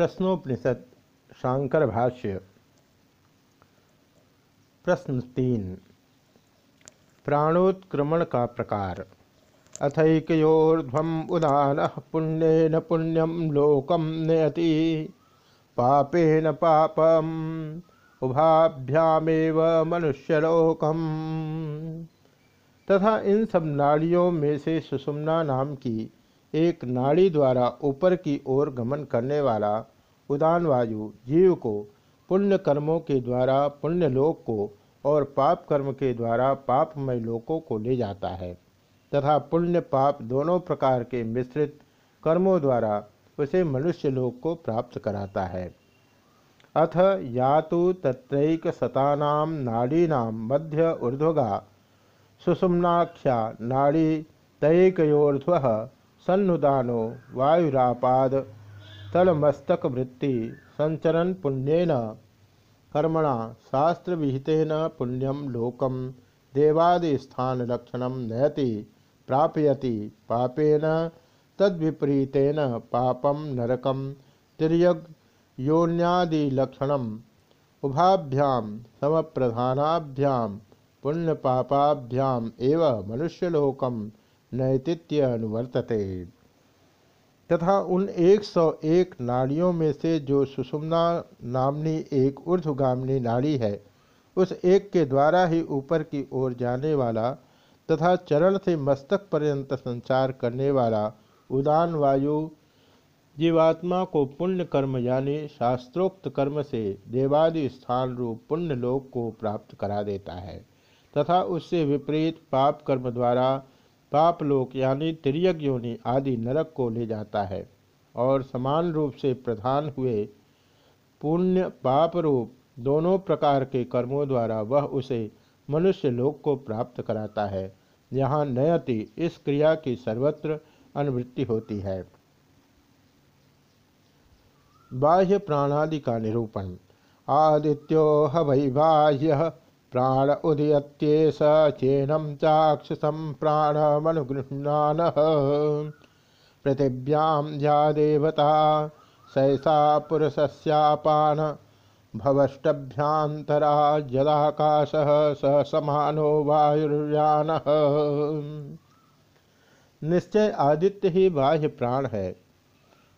प्रश्नोपनिषद शांकर भाष्य प्रश्न तीन। प्राणोत्क्रमण का प्रकार। अथैकोर्ध्वम उदान पुण्यन पुण्यम लोकम नयति, पापेन पापम उभाभ्यामेव मनुष्यलोकम। तथा इन सब नाड़ियों में से सुषुम्ना नाम की एक नाड़ी द्वारा ऊपर की ओर गमन करने वाला उदान वायु जीव को पुण्य कर्मों के द्वारा, पुण्य लोक को और पाप कर्म के द्वारा पापमय लोकों को ले जाता है तथा पुण्य पाप दोनों प्रकार के मिश्रित कर्मों द्वारा उसे मनुष्य लोक को प्राप्त कराता है। अथ या तो तत्रैक शतानाम नाड़ीनाम मध्य ऊर्ध्वगा, सुषुम्नाख्या नाड़ी तैकोर्ध्व सन्नुदानो वायुरापाद तलमस्तक वृत्ति संचरण पुण्यन। कर्मणा शास्त्र विहितेन पुण्यम लोकम देवादिस्थान लक्षण नयति प्रापयति पापेन तद्विपरीतेन पापम नरकम तिर्यग उभाभ्याम समप्रधानाभ्याम पुण्यपापाभ्याम एव मनुष्यलोकम। नैतित्य अनुवर्तते तथा उन 101 नाड़ियों में से जो सुषुम्ना नामनी एक ऊर्ध्वगामिनी नाड़ी है, उस एक के द्वारा ही ऊपर की ओर जाने वाला तथा चरण से मस्तक पर्यंत संचार करने वाला उदान वायु जीवात्मा को पुण्य कर्म यानी शास्त्रोक्त कर्म से देवादि स्थान रूप पुण्य लोक को प्राप्त करा देता है, तथा उससे विपरीत पाप कर्म द्वारा पापलोक यानी तिरक योनि आदि नरक को ले जाता है और समान रूप से प्रधान हुए पुण्य पाप रूप दोनों प्रकार के कर्मों द्वारा वह उसे मनुष्य लोक को प्राप्त कराता है। यहाँ नयति इस क्रिया की सर्वत्र अनुवृत्ति होती है। बाह्य प्राणादि का निरूपण। आदित्यो हवै बाह्य प्राण उदयत्येष चेनम चाक्षुषम प्राणमनुगृह्णान। पृथिव्यां या देवता, सैसा पुरुषस्यापान भवष्टभ्यांतरा यदाकाश स वायुर्यान। निश्चय आदित्य ही बाह्य प्राण है।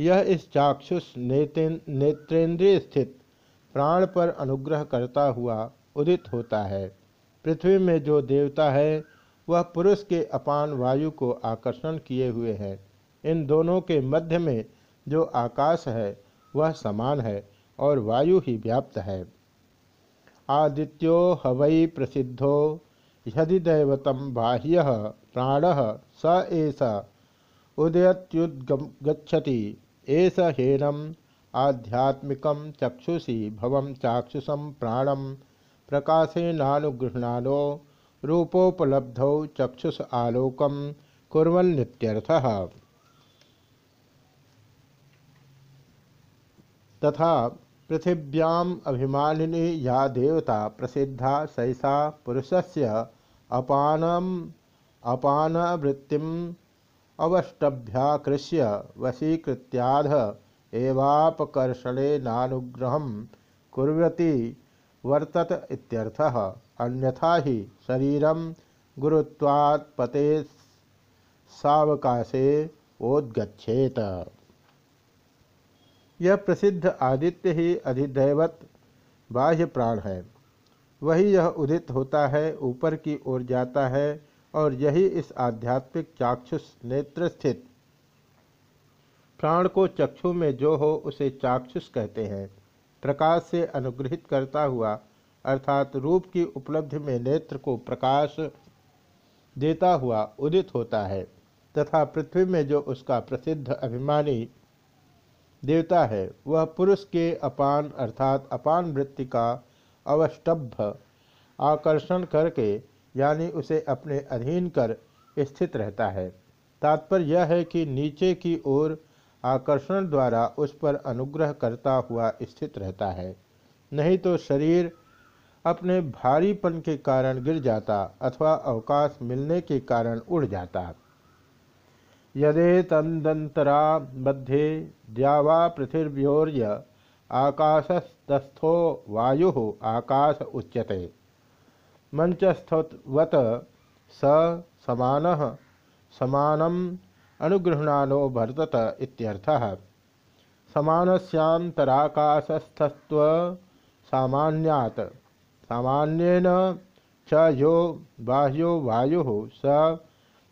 यह इस चाक्षुष नेत्रेंद्रिय स्थित प्राण पर अनुग्रह करता हुआ उदित होता है। पृथ्वी में जो देवता है, वह पुरुष के अपान वायु को आकर्षण किए हुए है। इन दोनों के मध्य में जो आकाश है, वह समान है और वायु ही व्याप्त है। आदित्यो हवई प्रसिद्धो, यदि दैवतम बाह्य प्राण स एस उदयत्युद्गछति एस हेनम आध्यात्मिक चक्षुषी भव चाक्षुषम प्राणम प्रकाशेनानुगृहणानो रूपोपलब्धौ चक्षुष आलोकम कुर्वन्नित्यर्थः तथा पृथिव्याम अभिमानिनी या देवता प्रसिद्धा सैसा पुरुषस्य अपानम अपानवृत्तिम अवष्टभ्याकृष्य वशीकृत्याध एवापकर्षणेनानुग्रहं कुर्वती वर्तत इत्यर्थः। अन्यथा ही शरीरम गुरुत्वात्पते सावकाशे ओदगछेत यह प्रसिद्ध आदित्य ही अधिदैवत बाह्य प्राण है। वही यह उदित होता है, ऊपर की ओर जाता है और यही इस आध्यात्मिक चाक्षुष नेत्र स्थित। प्राण को चक्षु में जो हो उसे चाक्षुष कहते हैं। प्रकाश से अनुग्रहित करता हुआ, अर्थात रूप की उपलब्धि में नेत्र को प्रकाश देता हुआ उदित होता है, तथा पृथ्वी में जो उसका प्रसिद्ध अभिमानी देवता है, वह पुरुष के अपान, अर्थात अपान वृत्ति का अवस्टभ आकर्षण करके, यानी उसे अपने अधीन कर स्थित रहता है। तात्पर्य यह है कि नीचे की ओर आकर्षण द्वारा उस पर अनुग्रह करता हुआ स्थित रहता है। नहीं तो शरीर अपने भारीपन के कारण गिर जाता अथवा अवकाश मिलने के कारण उड़ जाता। यदे तंदंतरा मध्य द्यावा पृथिव्योर्य आकाशस्तस्थो वायु आकाश उच्यते। मंचस्थवत स समान समानम अनुगृहणानो वर्तत इत्यर्थः। समानस्यांतराकाशस्थत्व सामान्यात। सामान्यन च यो बाह्यो वायु स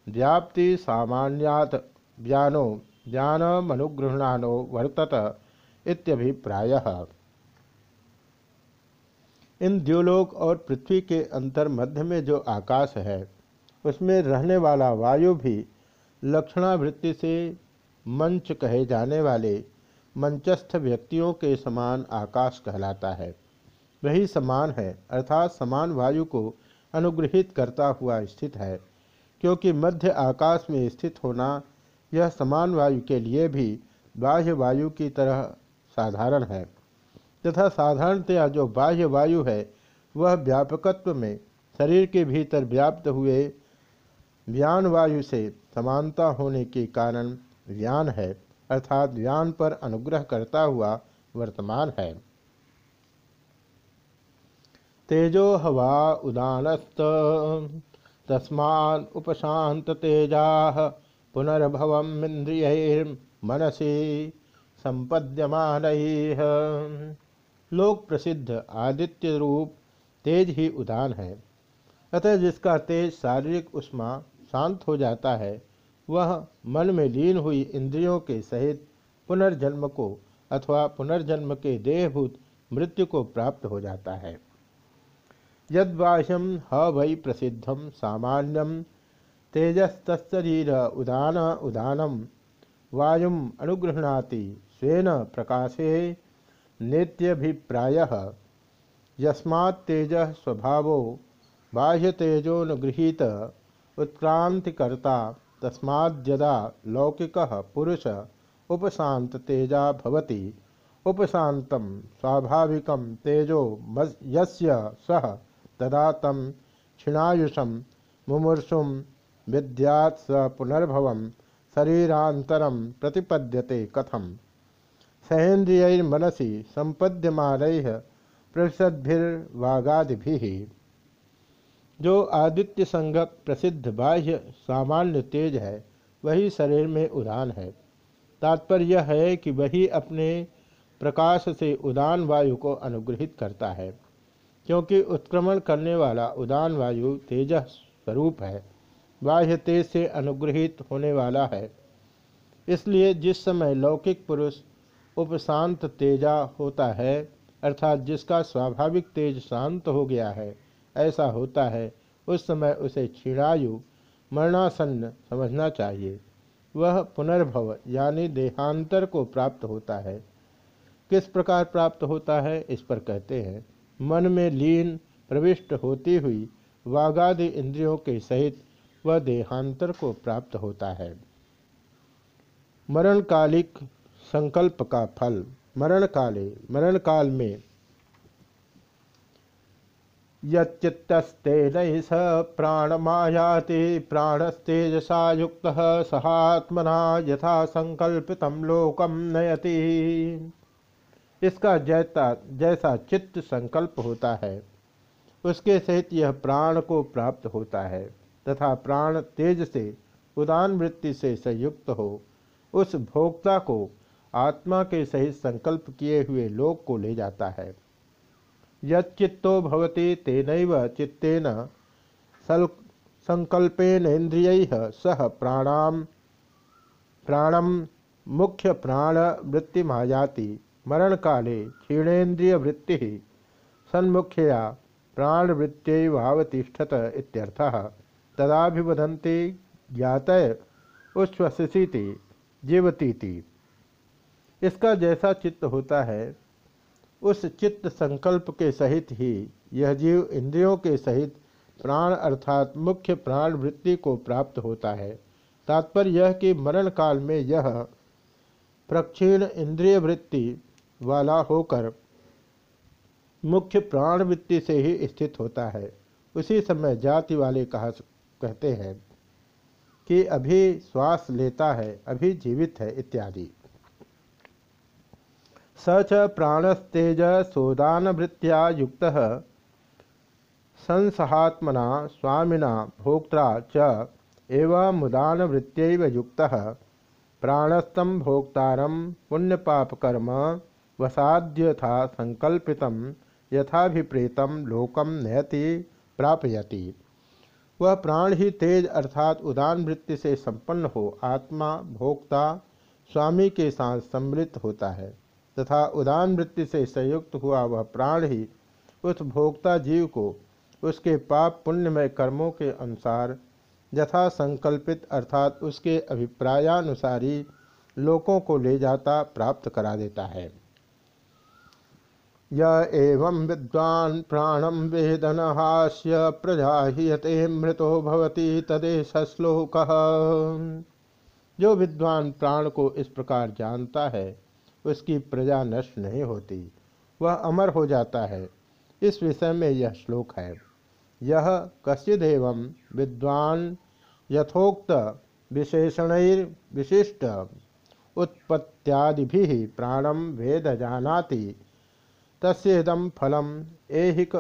व्याप्ति सामान्यात। ज्ञानो ज्ञानमनुगृहणानो वर्तत इत्यभिप्रायः। इन द्योलोक और पृथ्वी के अंतर मध्य में जो आकाश है, उसमें रहने वाला वायु भी लक्षणावृत्ति से मंच कहे जाने वाले मंचस्थ व्यक्तियों के समान आकाश कहलाता है। वही समान है, अर्थात समान वायु को अनुग्रहित करता हुआ स्थित है, क्योंकि मध्य आकाश में स्थित होना यह समान वायु के लिए भी बाह्य वायु की तरह साधारण है। तथा साधारणतया जो बाह्य वायु है, वह व्यापकत्व में शरीर के भीतर व्याप्त हुए व्यान वायु से समानता होने के कारण व्यान है, अर्थात ज्ञान पर अनुग्रह करता हुआ वर्तमान है। तेजो हवा उदानस्त तस्मा उपशांत तेजा पुनर्भव इंद्रिय मनसी संपद्यमान। लोक प्रसिद्ध आदित्य रूप तेज ही उदान है, अतः जिसका तेज शारीरिक उष्मा शांत हो जाता है, वह मन में लीन हुई इंद्रियों के सहित पुनर्जन्म को अथवा पुनर्जन्म के देहभूत मृत्यु को प्राप्त हो जाता है। यद्बाह्यम ह वै प्रसिद्धम सामान्यम तेजस्तरीर उदान उदानम वायुम अनुगृहणाति स्वेन प्रकाशे नेत्यभिप्राय यस्मात्तेज स्वभाव बाह्य तेजोनुगृहीत उत्क्रांतिकर्ता तस्माद्यदा लौकिक पुरुष उपशांत तेजा भवति उपशात स्वाभाविक तेजो यस्य सह तदा तम क्षीणायुषम मुमूर्षुम विद्यात् स पुनर्भव प्रतिपद्यते कथम। सहेन्द्रियर्मनसी संपद्यम प्रसद्भिर्वागादि जो आदित्य संगत प्रसिद्ध बाह्य सामान्य तेज है, वही शरीर में उदान है। तात्पर्य यह है कि वही अपने प्रकाश से उदान वायु को अनुग्रहित करता है, क्योंकि उत्क्रमण करने वाला उदान वायु तेज स्वरूप है, बाह्य तेज से अनुग्रहित होने वाला है। इसलिए जिस समय लौकिक पुरुष उपशांत तेजा होता है, अर्थात जिसका स्वाभाविक तेज शांत हो गया है ऐसा होता है, उस समय उसे क्षीणायु मरणासन्न समझना चाहिए। वह पुनर्भव यानी देहांतर को प्राप्त होता है। किस प्रकार प्राप्त होता है, इस पर कहते हैं। मन में लीन प्रविष्ट होती हुई वागादि इंद्रियों के सहित वह देहांतर को प्राप्त होता है। मरणकालिक संकल्प का फल। मरण काले मरण काल में यच्चित्तस्तेन स प्राणमायाति प्राणस्तेजसा युक्त सहात्मना यथा संकल्पित लोकम नयति। इसका जैसा जैसा चित्त संकल्प होता है, उसके सहित यह प्राण को प्राप्त होता है, तथा प्राण तेज से, उदान वृत्ति से संयुक्त हो, उस भोक्ता को आत्मा के सहित संकल्प किए हुए लोक को ले जाता है। यच्चित्तो भवति तेनैव चित्तेन सल, संकल्पेनेन्द्रिय सह प्राणाम प्राणम मुख्य प्राण वृत्ति मायाति मरण काले क्षीणेन्द्रिय वृत्ति सन्मुख्यया प्राणवृत्त्यवावतिष्ठत इत्यर्थः। तदाभिवदन्ति ज्ञात उच्छ्वसिति जीवतीति। इसका जैसा चित्त होता है उस चित्त संकल्प के सहित ही, यह जीव इंद्रियों के सहित प्राण अर्थात मुख्य प्राण वृत्ति को प्राप्त होता है। तात्पर्य यह कि मरण काल में यह प्रक्षीण इंद्रिय वृत्ति वाला होकर मुख्य प्राण वृत्ति से ही स्थित होता है। उसी समय जाति वाले कहा कहते हैं कि अभी श्वास लेता है, अभी जीवित है, इत्यादि। स च प्राणस्तेज सोदानवृत्तिया युक्त। संसहात्मना स्वामिना भोक्ता च युक्त। प्राणस्तम भोक्तारम पुण्यपापकर्म वसाद्यथा संकल्पित यथाभिप्रेत लोकम नयति, प्रापयति। वह प्राण ही तेज अर्थात उदान वृत्ति से संपन्न हो आत्मा, भोक्ता, स्वामी के साथ सम्मिलित होता है। तथा उदान वृत्ति से संयुक्त हुआ वह प्राण ही उस भोक्ता जीव को उसके पाप पुण्यमय कर्मों के अनुसार यथा संकल्पित अर्थात उसके अभिप्रायानुसारी लोकों को ले जाता, प्राप्त करा देता है। य एवं विद्वान प्राणम वेदन हास्य प्रजाहीयते मृतो भवती तदेश श्लोक जो विद्वान प्राण को इस प्रकार जानता है उसकी प्रजा नष्ट नहीं होती। वह अमर हो जाता है। इस विषय में यह श्लोक है। यह कश्चिदेव विद्वान यथोक्त विशेषण विशिष्ट उत्पत्त्यादि प्राणम वेद जानाति। तस्दम फलम ऐहिक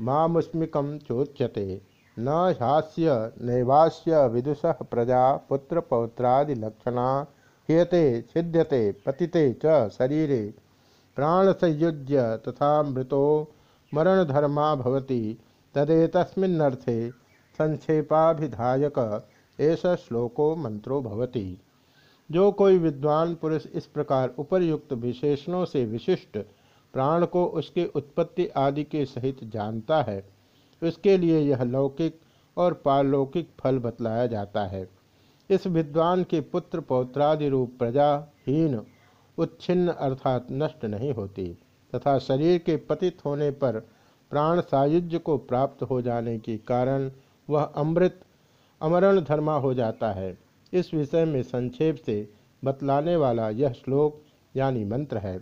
मामुस्मिक चोच्यते। न ह्यास्य नैवास्य विदुष प्रजा पुत्र पौत्रादिलक्षणा ह्रियते, छिद्यते, पतिते च शरीरे। प्राणसंयुज्य तथा मृतो मरणधर्मा भवति। तदेतस्मिन्नर्थे संक्षेपाभिधायक ऐसा श्लोको मंत्रो भवति। जो कोई विद्वान पुरुष इस प्रकार उपर्युक्त विशेषणों से विशिष्ट प्राण को उसके उत्पत्ति आदि के सहित जानता है, उसके लिए यह लौकिक और पारलौकिक फल बतलाया जाता है। इस विद्वान के पुत्र पौत्रादि रूप प्रजाहीन उच्छिन्न अर्थात नष्ट नहीं होती तथा शरीर के पतित होने पर प्राण सायुज्य को प्राप्त हो जाने के कारण वह अमृत, अमरण धर्मा हो जाता है। इस विषय में संक्षेप से बतलाने वाला यह श्लोक यानी मंत्र है।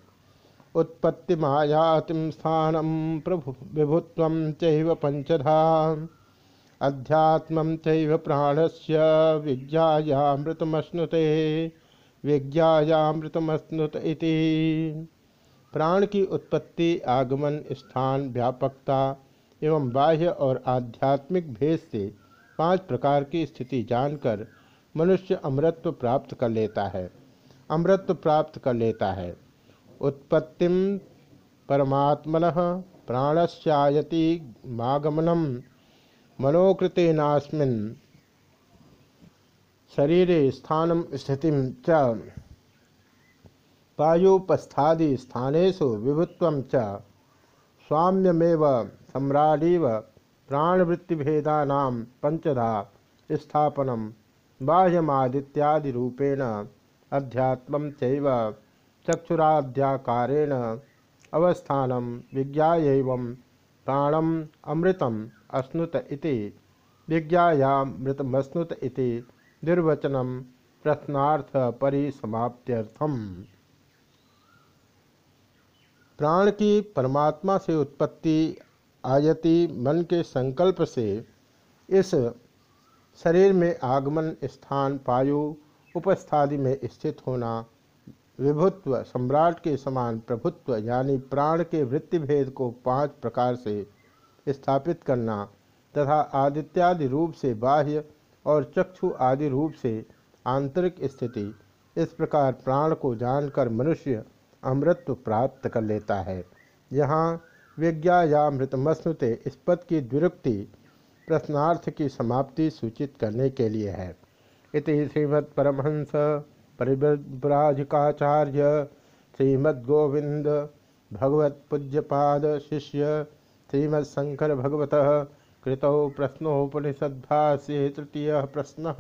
उत्पत्ति मायातिम स्थान प्रभु विभुत्व चैव पंचधा अध्यात्म चैव प्राणस्य विज्ञायामृतमश्नुते, विज्ञायामृतमश्नुत इति। प्राण की उत्पत्ति, आगमन, स्थान, व्यापकता एवं बाह्य और आध्यात्मिक भेद से पाँच प्रकार की स्थिति जानकर मनुष्य अमृत्व प्राप्त कर लेता है। अमृत्व प्राप्त कर लेता है। उत्पत्ति परमात्मन प्राणस्यायति मागमनम। मनोकृतेनास्मिन् शरीरे स्थान स्थिति च पायुपस्थादि स्थानेषु विभुत्व च स्वाम्यमेव सम्राडीव प्राणवृत्तिभेदानां पंचधा स्थापनं बाह्यमादित्यादिरूपेण अध्यात्मं चैव चक्षुराद्याकारेण अवस्थानं विज्ञायैवं प्राणम् अमृतम् अश्नुत इति विज्ञायामृतमश्नुत इति निर्वचनम प्रश्नार्थ परिसमाप्त्यर्थम। प्राण की परमात्मा से उत्पत्ति आयति मन के संकल्प से इस शरीर में आगमन स्थान पायु उपस्थादि में स्थित होना, विभुत्व सम्राट के समान प्रभुत्व यानी प्राण के वृत्तिभेद को पाँच प्रकार से स्थापित करना, तथा आदित्यादि रूप से बाह्य और चक्षु आदि रूप से आंतरिक स्थिति, इस प्रकार प्राण को जानकर मनुष्य अमृत्व प्राप्त कर लेता है। यहाँ विज्ञा या मृतमस्मृत इस पद की द्विरुक्ति प्रश्नार्थ की समाप्ति सूचित करने के लिए है। इति श्रीमत्परमहंस परिव्राजकाचार्य श्रीमद्गोविंद भगवत पूज्यपाद शिष्य श्रीमत्शंकर भगवत कृत प्रश्नोपनिषद्भाष्ये तृतीय प्रश्न।